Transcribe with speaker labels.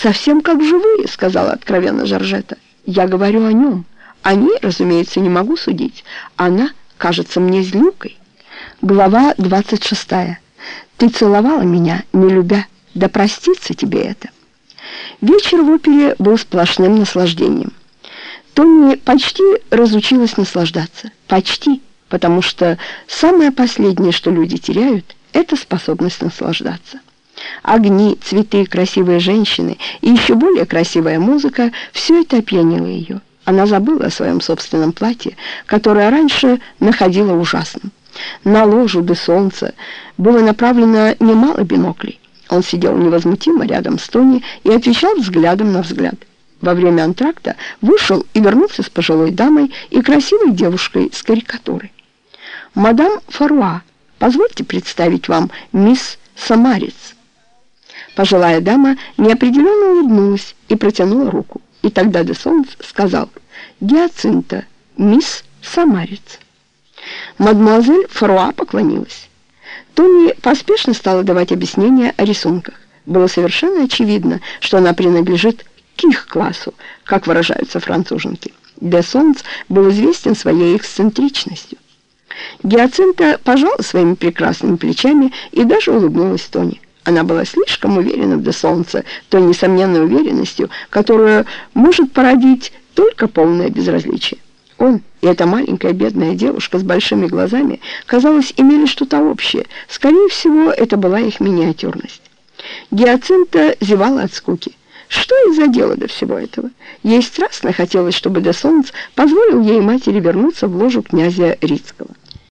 Speaker 1: «Совсем как живые», — сказала откровенно Жоржета. «Я говорю о нем. О ней, разумеется, не могу судить. Она кажется мне злюкой». Глава 26. «Ты целовала меня, не любя. Да простится тебе это». Вечер в опере был сплошным наслаждением. Тони почти разучилась наслаждаться. Почти, потому что самое последнее, что люди теряют, это способность наслаждаться. Огни, цветы, красивые женщины и еще более красивая музыка – все это опьянило ее. Она забыла о своем собственном платье, которое раньше находила ужасным. На ложу до солнца было направлено немало биноклей. Он сидел невозмутимо рядом с Тони и отвечал взглядом на взгляд. Во время антракта вышел и вернулся с пожилой дамой и красивой девушкой с карикатурой. «Мадам Фаруа, позвольте представить вам мисс Самарец». Пожилая дама неопределенно улыбнулась и протянула руку. И тогда де сказал «Гиацинта, мисс Самарец». Мадемуазель Фаруа поклонилась. Тони поспешно стала давать объяснения о рисунках. Было совершенно очевидно, что она принадлежит к их классу, как выражаются француженки. Де был известен своей эксцентричностью. Гиацинта пожала своими прекрасными плечами и даже улыбнулась Тони. Она была слишком уверена до солнца, той несомненной уверенностью, которую может породить только полное безразличие. Он и эта маленькая бедная девушка с большими глазами, казалось, имели что-то общее. Скорее всего, это была их миниатюрность. Гиацинта зевала от скуки. Что из-за дела до всего этого? Ей страстно хотелось, чтобы де Солнц позволил ей матери вернуться в ложу князя Рицкого.